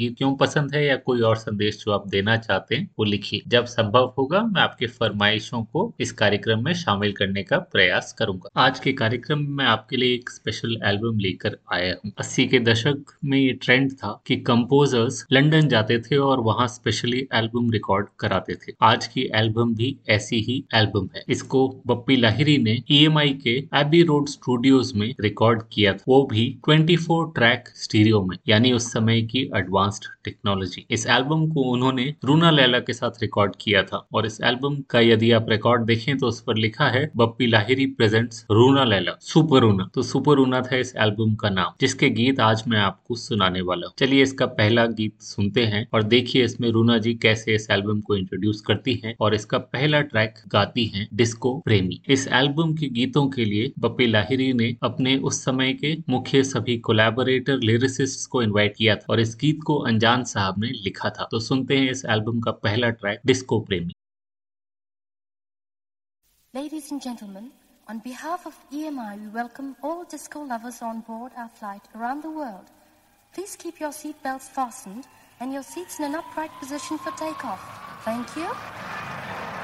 गीत क्यों पसंद है या कोई और संदेश जो आप देना चाहते हैं, वो लिखिए। जब संभव होगा, मैं आपके फरमाइशों को इस कार्यक्रम में शामिल करने का प्रयास करूँगा। आज के कार्यक्रम में आपके लिए एक स्पेशल एल्बम लेकर आया हूँ। अस्सी के दशक में ये ट्रेंड था कि कंपोजर्स लंदन जाते थे और वहाँ स्पेशली एल्बम रिकॉर्ड कराते थे। आज की एल्बम भी ऐसी ही एल्बम है। इसको बप्पी लाहिरी ने ई e के एबी रोड स्टूडियोज में रिकॉर्ड किया था। वो भी 24 ट्रैक स्टीरियो में, यानी उस समय की एडवांस एडवांस्ड टेक्नोलॉजी इस एल्बम को उन्होंने रूना लैला के साथ रिकॉर्ड किया था और इस एल्बम का यदि आप रिकॉर्ड देखें तो उस पर लिखा है, बप्पी लाहिरी प्रेजेंट्स रूना लैला सुपर रूना तो सुपर रूना था इस एल्बम का नाम, जिसके गीत आज मैं आपको सुनाने वाला हूँ। चलिए इसका पहला गीत सुनते हैं और देखिए इसमें रूना जी कैसे इस एल्बम को इंट्रोड्यूस करती है और इसका पहला ट्रैक गाती है डिस्को प्रेमी इस एल्बम के गीतों के लिए बप्पी लाहिरी ने अपने उस समय के मुख्य सभी कोलैबोरेटर लिरिसिस्ट को इन्वाइट किया था और इस गीत को अनजान साहब ने लिखा था तो सुनते हैं इस एल्बम का पहला ट्रैक डिस्को प्रेमी Ladies and gentlemen, on behalf of EMI, we welcome all disco lovers on board our flight around the world. Please keep your seat belts fastened and your seats in an upright position for takeoff. Thank you.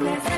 Let's go.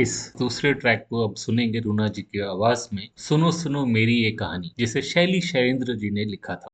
इस दूसरे track को अब सुनेंगे रूना जी की आवाज़ में, सुनो सुनो मेरी ये कहानी, जिसे शैली शैलेंद्र जी ने लिखा था।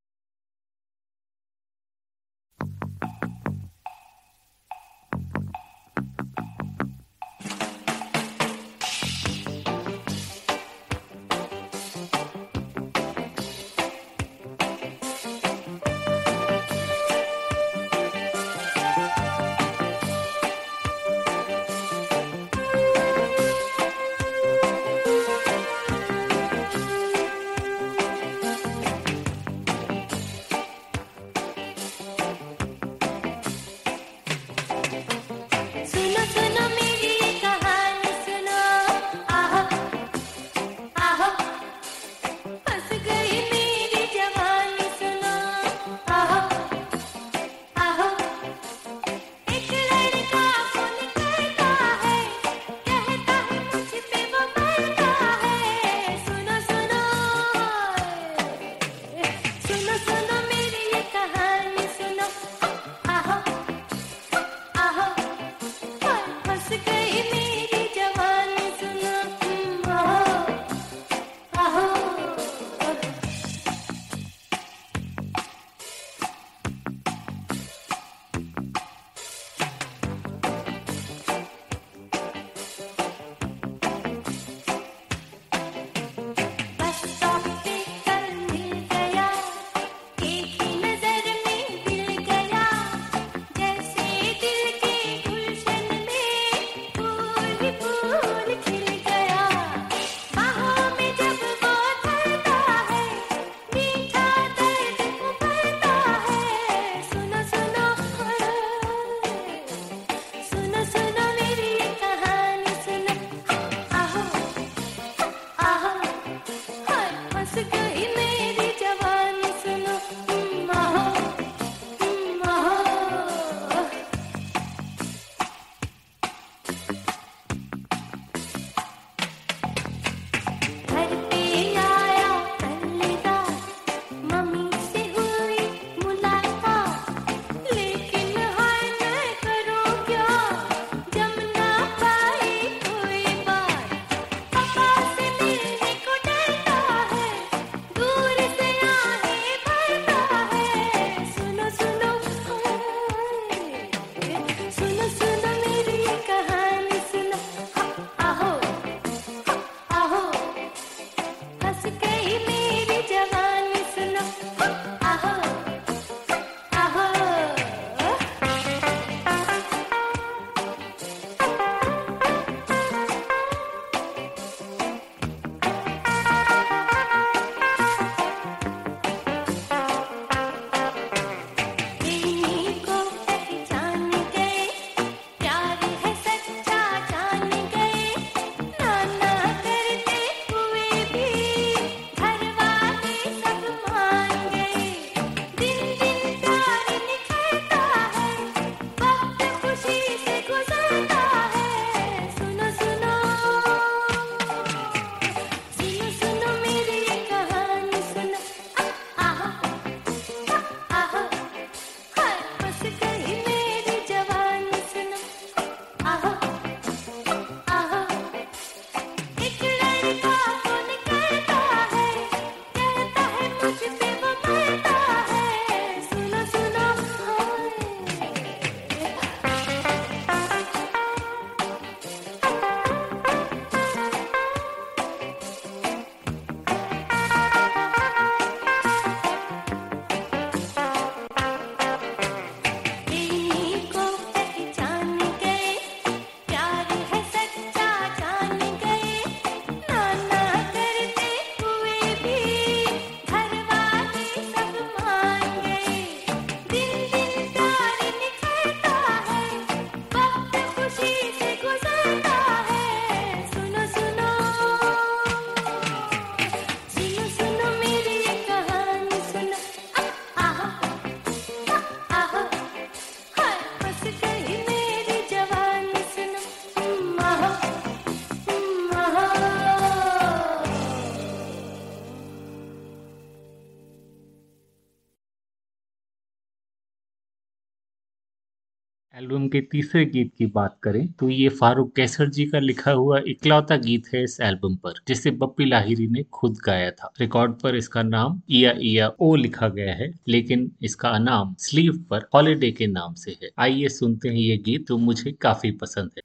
एल्बम के तीसरे गीत की बात करें तो ये फारूक कैसर जी का लिखा हुआ इकलौता गीत है इस एल्बम पर, जिसे बप्पी लाहिरी ने खुद गाया था। रिकॉर्ड पर इसका नाम इया इया ओ लिखा गया है, लेकिन इसका नाम स्लीव पर हॉलीडे के नाम से है। आइए सुनते हैं ये गीत, जो तो मुझे काफ़ी पसंद है।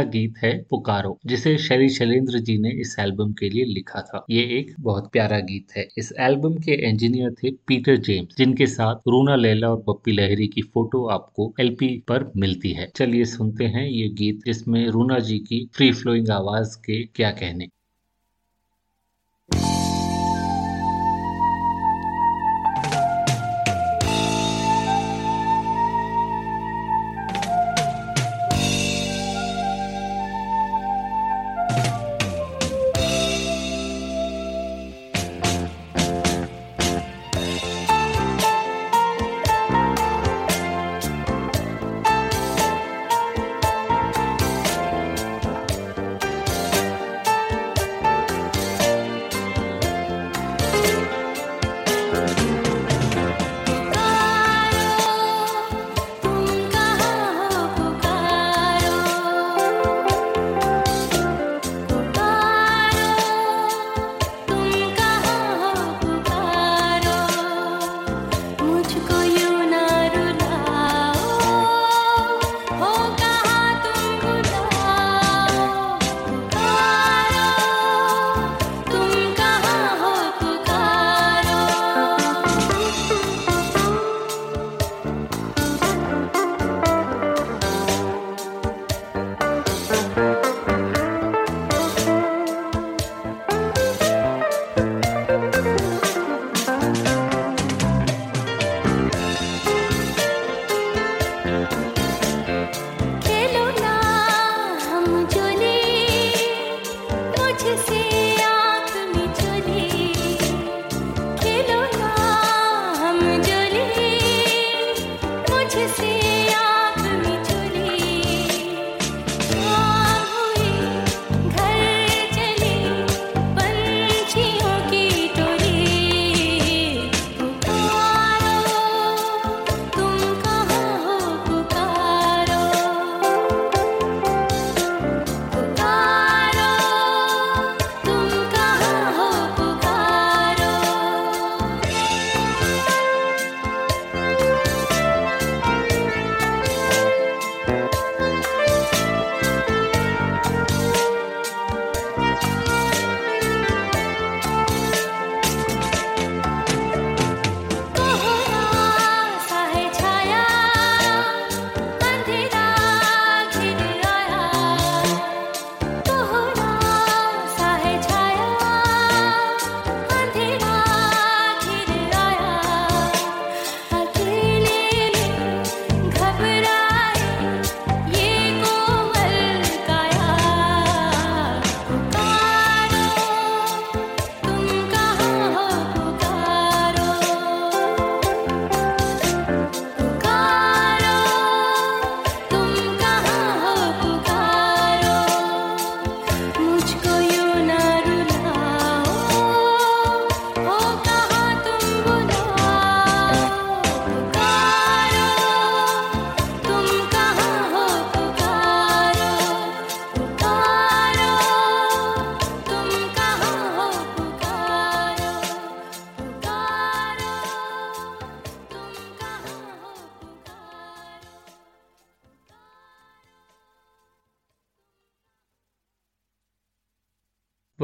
अगला गीत है पुकारो, जिसे शैली शैलेंद्र जी ने इस एल्बम के लिए लिखा था। ये एक बहुत प्यारा गीत है। इस एल्बम के इंजीनियर थे पीटर जेम्स, जिनके साथ रूना लैला और पप्पी लहरी की फ़ोटो आपको एलपी पर मिलती है। चलिए सुनते हैं ये गीत, जिसमें रूना जी की फ्री फ्लोइंग आवाज़ के क्या कहने।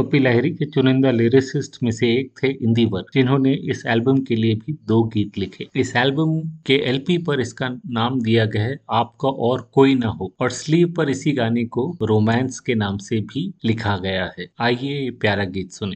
पप्पी लहरी के चुनिंदा लिरिसिस्ट में से एक थे इंदिवर, जिन्होंने इस एल्बम के लिए भी दो गीत लिखे इस एल्बम के एलपी पर इसका नाम दिया गया है, आपका और कोई ना हो, और स्लीव पर इसी गाने को रोमांस के नाम से भी लिखा गया है आइए ये प्यारा गीत सुने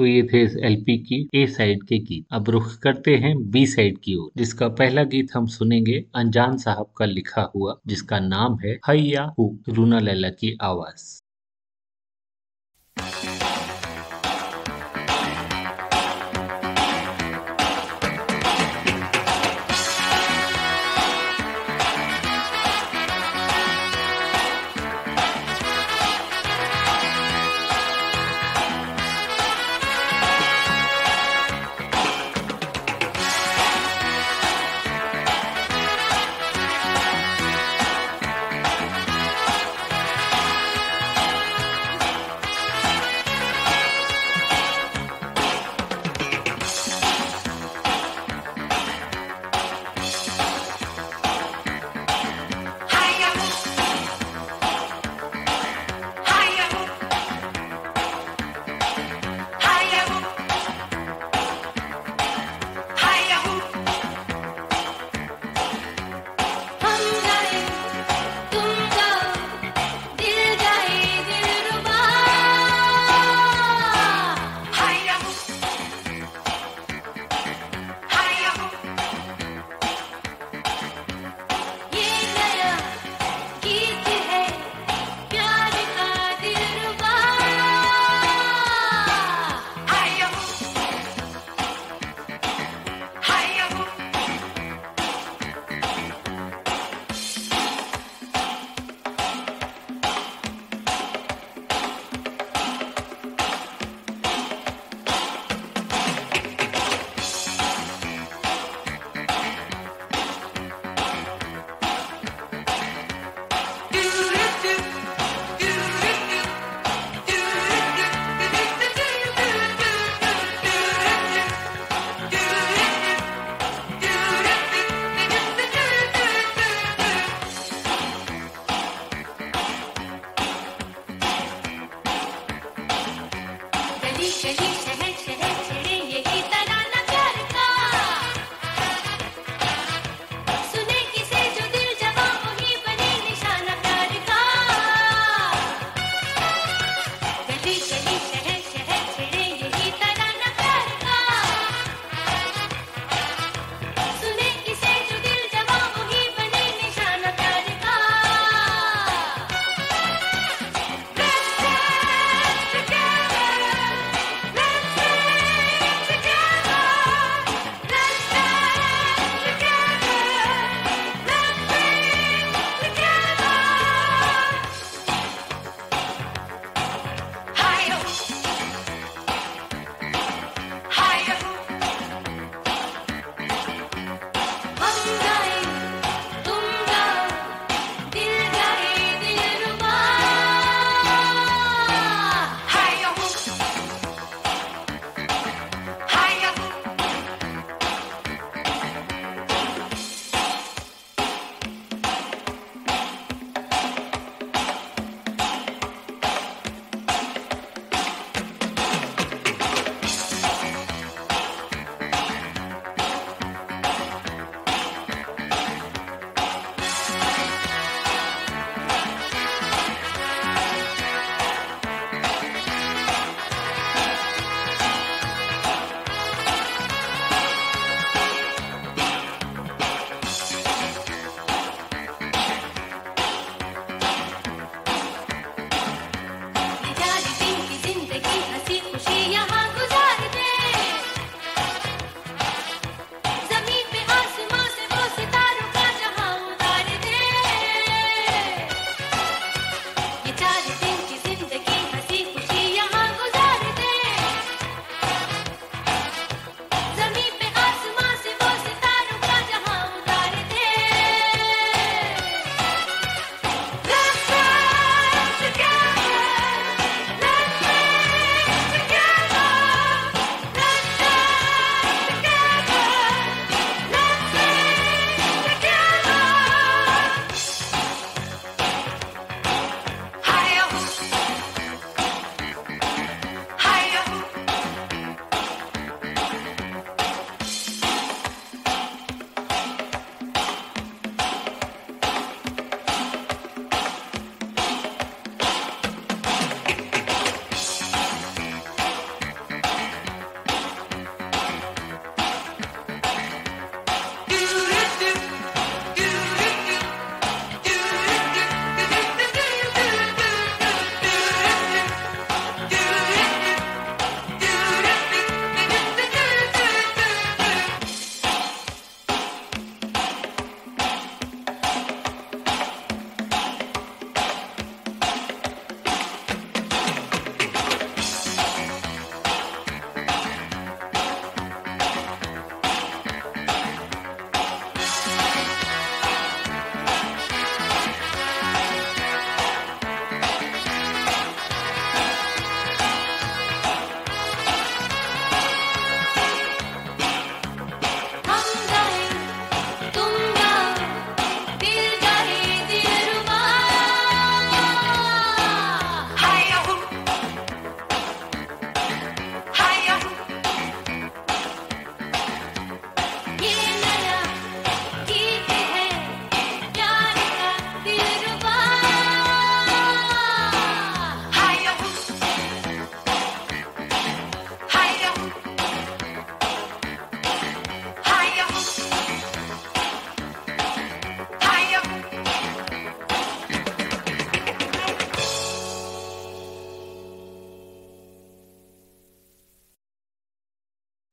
तो ये थे एलपी की ए साइड के गीत। अब रुख करते हैं बी साइड की ओर, जिसका पहला गीत हम सुनेंगे अनजान साहब का लिखा हुआ, जिसका नाम है हैया हु, रूना लैला की आवाज़।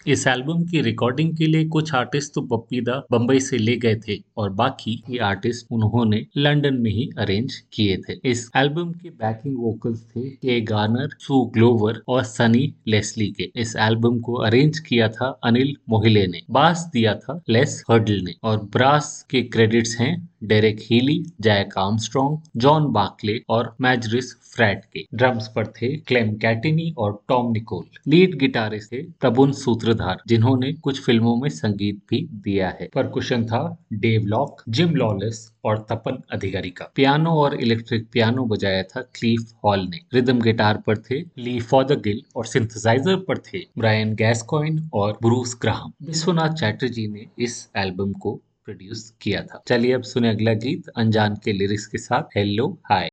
इस एल्बम की रिकॉर्डिंग के लिए कुछ आर्टिस्ट तो बप्पीदा बम्बई से ले गए थे और बाकी ये आर्टिस्ट उन्होंने लंदन में ही अरेंज किए थे। इस एल्बम के बैकिंग वोकल्स थे के गार्नर, सू ग्लोवर और सनी लेस्ली के। इस एल्बम को अरेंज किया था अनिल मोहिले ने। बास दिया था लेस हर्डल ने। और ब्रास के क्रेडिट्स हैं Derek Healey, Jack Armstrong John Buckley और मैजरिस फ्रैट के ड्रम्स पर थे क्लेम कैटिनी और टॉम निकोल। लीड गिटारिस्ट थे प्रबुन सूत्रधार, जिन्होंने कुछ फ़िल्मों में संगीत भी दिया है। परकुशन था डेव लॉक, जिम लॉलेस और तपन अधिकारी का पियानो और इलेक्ट्रिक पियानो बजाया था क्लीफ हॉल ने। रिदम गिटार पर थे ली फॉदगिल और सिंथेसाइजर पर थे ब्रायन गैसकॉइन और ब्रूस ग्राहम। विश्वनाथ चैटर्जी ने इस एल्बम को प्रोड्यूस किया था। चलिए अब सुने अगला गीत, अनजान के लिरिक्स के साथ। हेलो हाय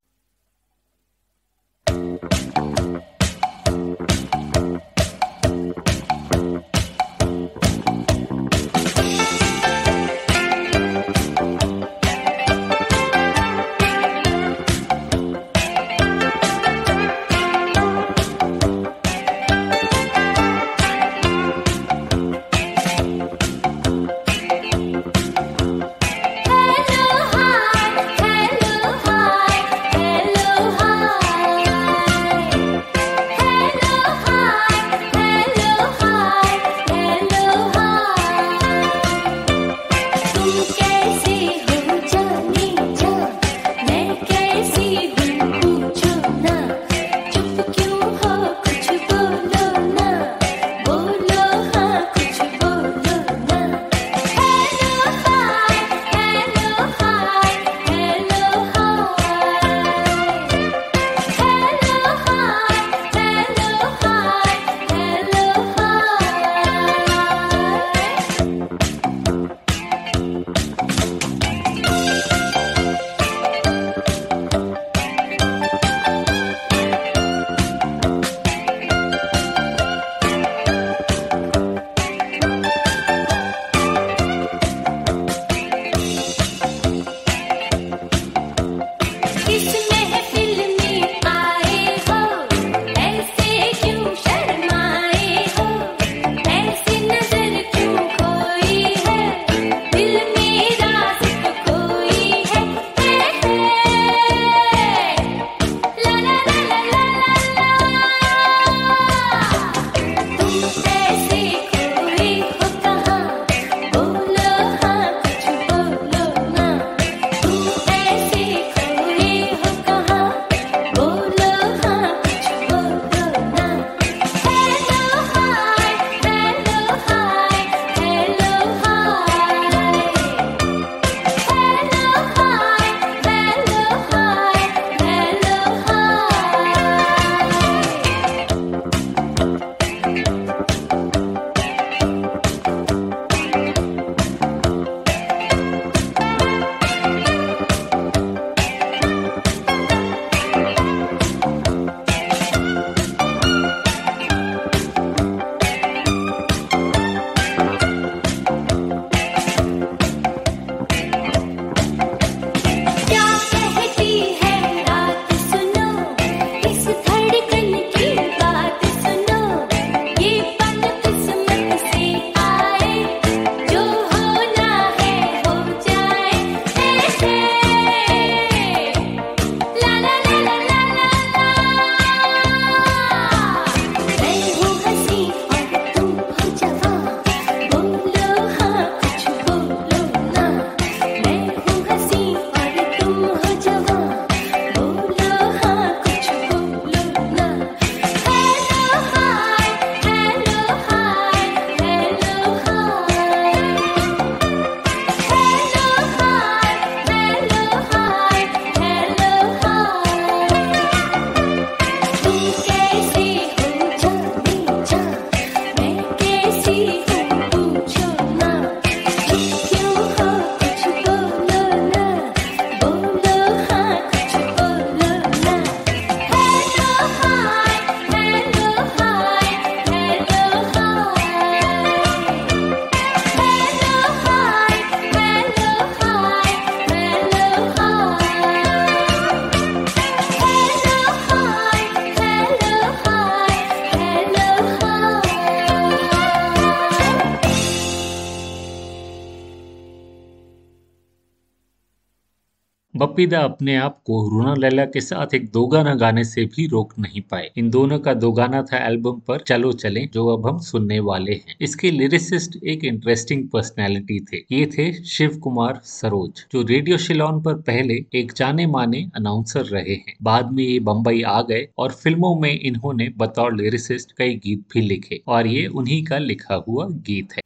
बप्पीदा अपने आप को रूना लैला के साथ एक दो गाना गाने से भी रोक नहीं पाए। इन दोनों का दो गाना था एल्बम पर चलो चले, जो अब हम सुनने वाले हैं। इसके लिरिसिस्ट एक इंटरेस्टिंग पर्सनैलिटी थे। ये थे शिव कुमार सरोज, जो रेडियो शिलोन पर पहले एक जाने माने अनाउंसर रहे हैं। बाद में ये बम्बई आ गए और फ़िल्मों में इन्होंने बतौर लिरिसिस्ट कई गीत भी लिखे और ये उन्हीं का लिखा हुआ गीत है।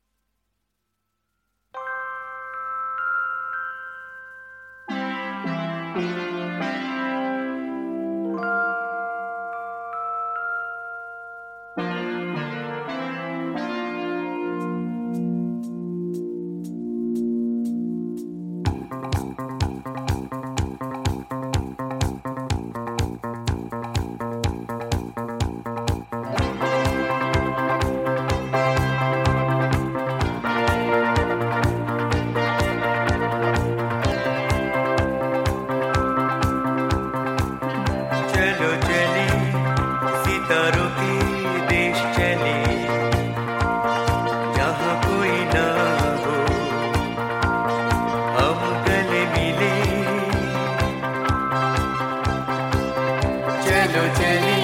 no telling.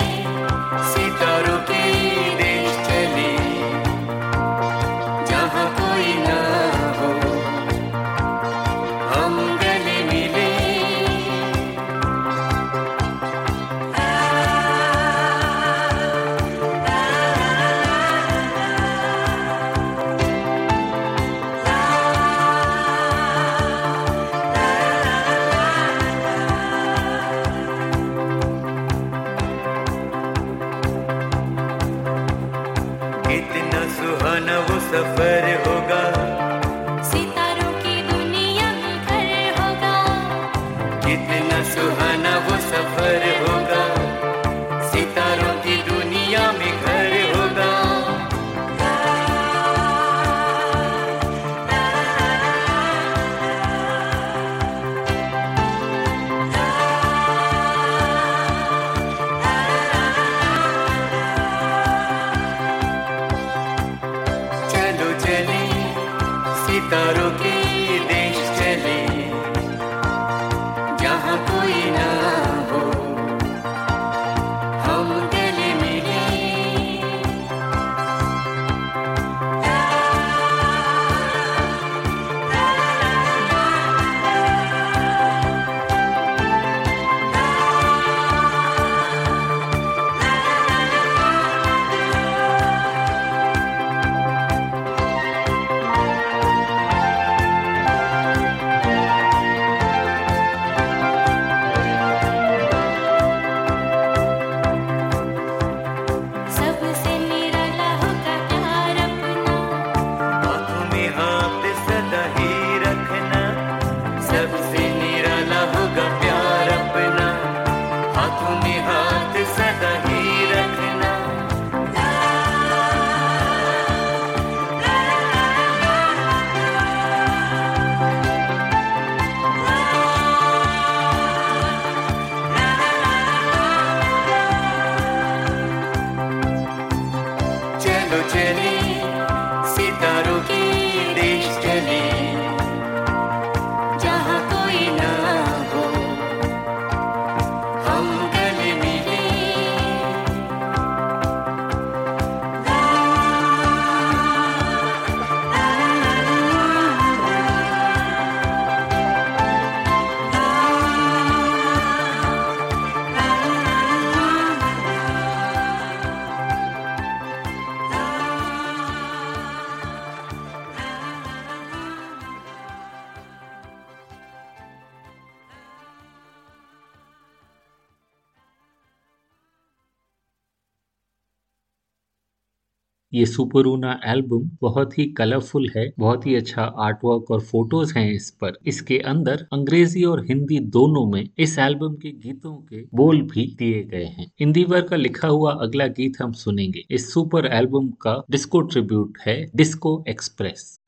ये सुपरूना एल्बम बहुत ही कलरफुल है, बहुत ही अच्छा आर्टवर्क और फ़ोटोज़ हैं इस पर। इसके अंदर अंग्रेज़ी और हिंदी दोनों में इस एल्बम के गीतों के बोल भी दिए गए हैं। इंदिवर का लिखा हुआ अगला गीत हम सुनेंगे। इस सुपर एल्बम का डिस्को ट्रिब्यूट है डिस्को एक्सप्रेस।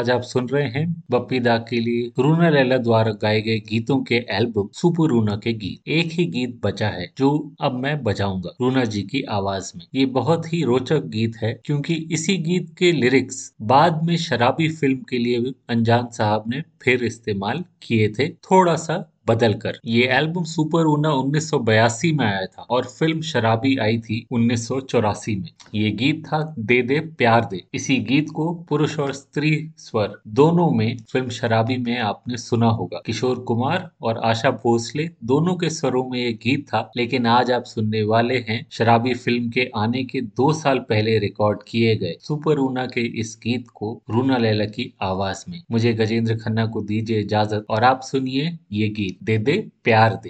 आज आप सुन रहे हैं बप्पी दा के लिए रूना लैला द्वारा गाए गए गीतों के एल्बम सुपर रूना के गीत। एक ही गीत बचा है, जो अब मैं बजाऊँगा। रूना जी की आवाज़ में। ये बहुत ही रोचक गीत है, क्योंकि इसी गीत के लिरिक्स बाद में शराबी फ़िल्म के लिए अनजान साहब ने फिर इस्तेमाल किए थे। थोड़ा सा बदल कर ये एल्बम सुपर ऊना उन्नीस में आया था और फ़िल्म शराबी आई थी उन्नीस सौ चौरासी में। ये गीत था दे दे प्यार दे। इसी गीत को पुरुष और स्त्री स्वर दोनों में फ़िल्म शराबी में आपने सुना होगा। किशोर कुमार और आशा भोसले दोनों के स्वरों में ये गीत था, लेकिन आज आप सुनने वाले हैं शराबी फ़िल्म के आने के दो साल पहले रिकॉर्ड किए गए सुपर ऊना के इस गीत को रूना लैला की आवाज़ में। मुझे गजेंद्र खन्ना को दीजिए इजाज़त और आप सुनिए ये गीत। दे दे प्यार दे।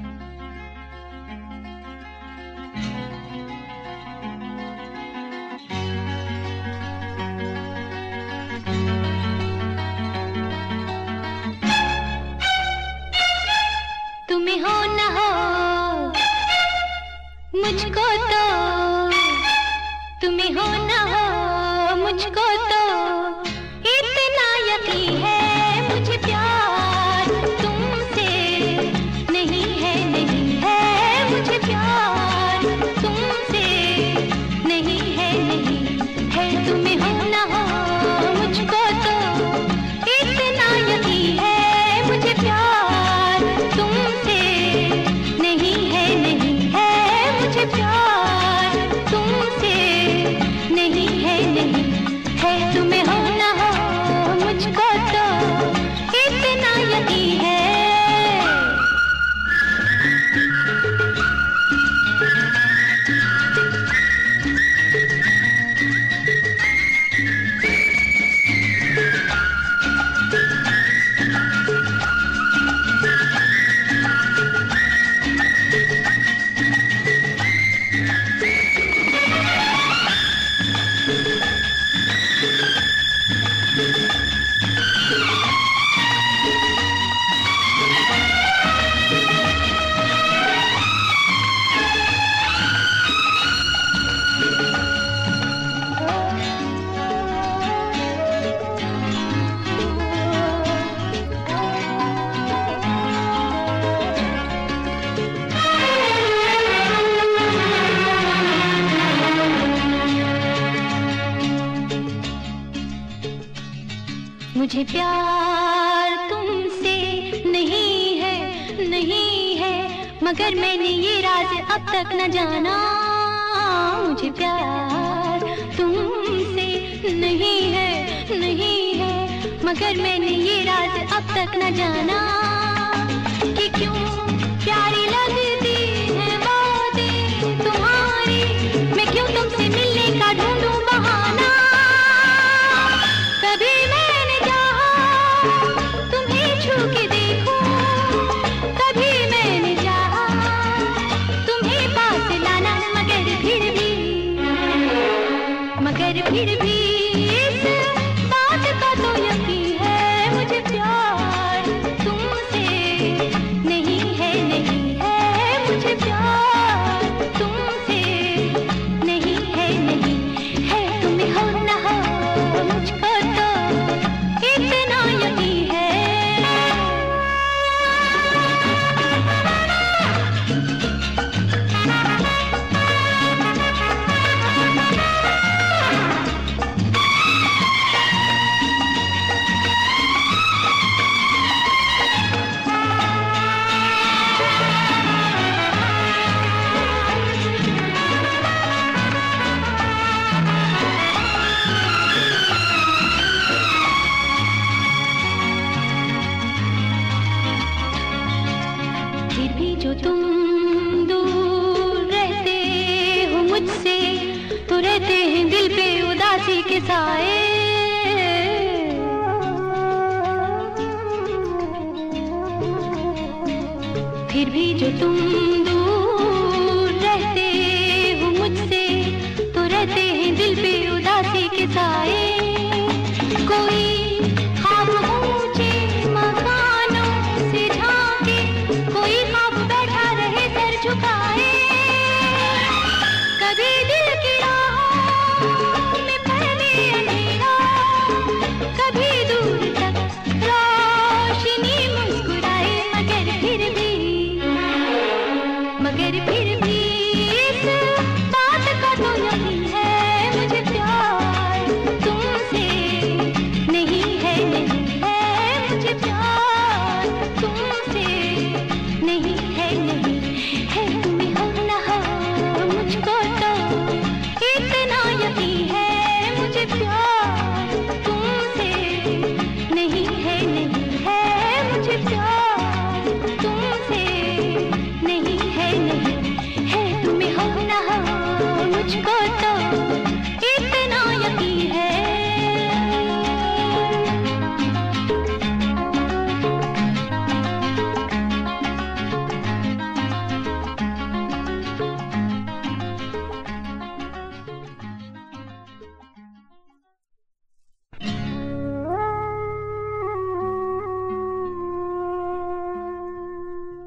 मुझको तो तुम्हें हो ना हो मुझको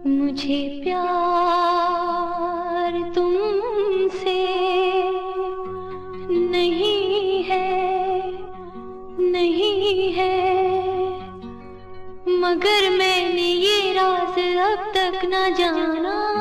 मुझे प्यार तुमसे नहीं है नहीं है। मगर मैंने ये राज अब तक न जाना।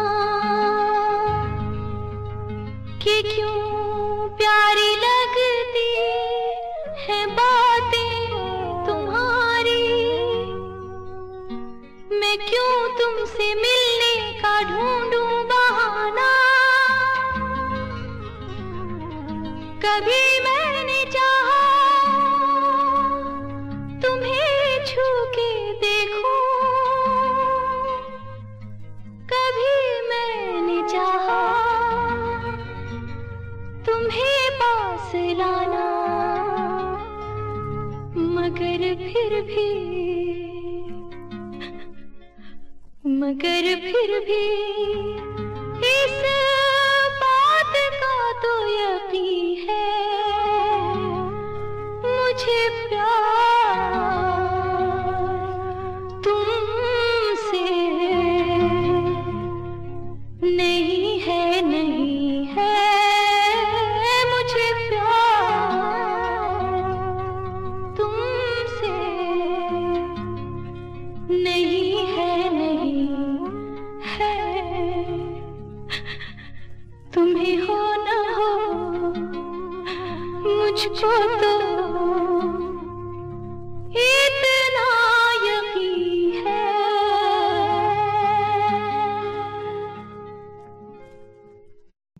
मगर फिर भी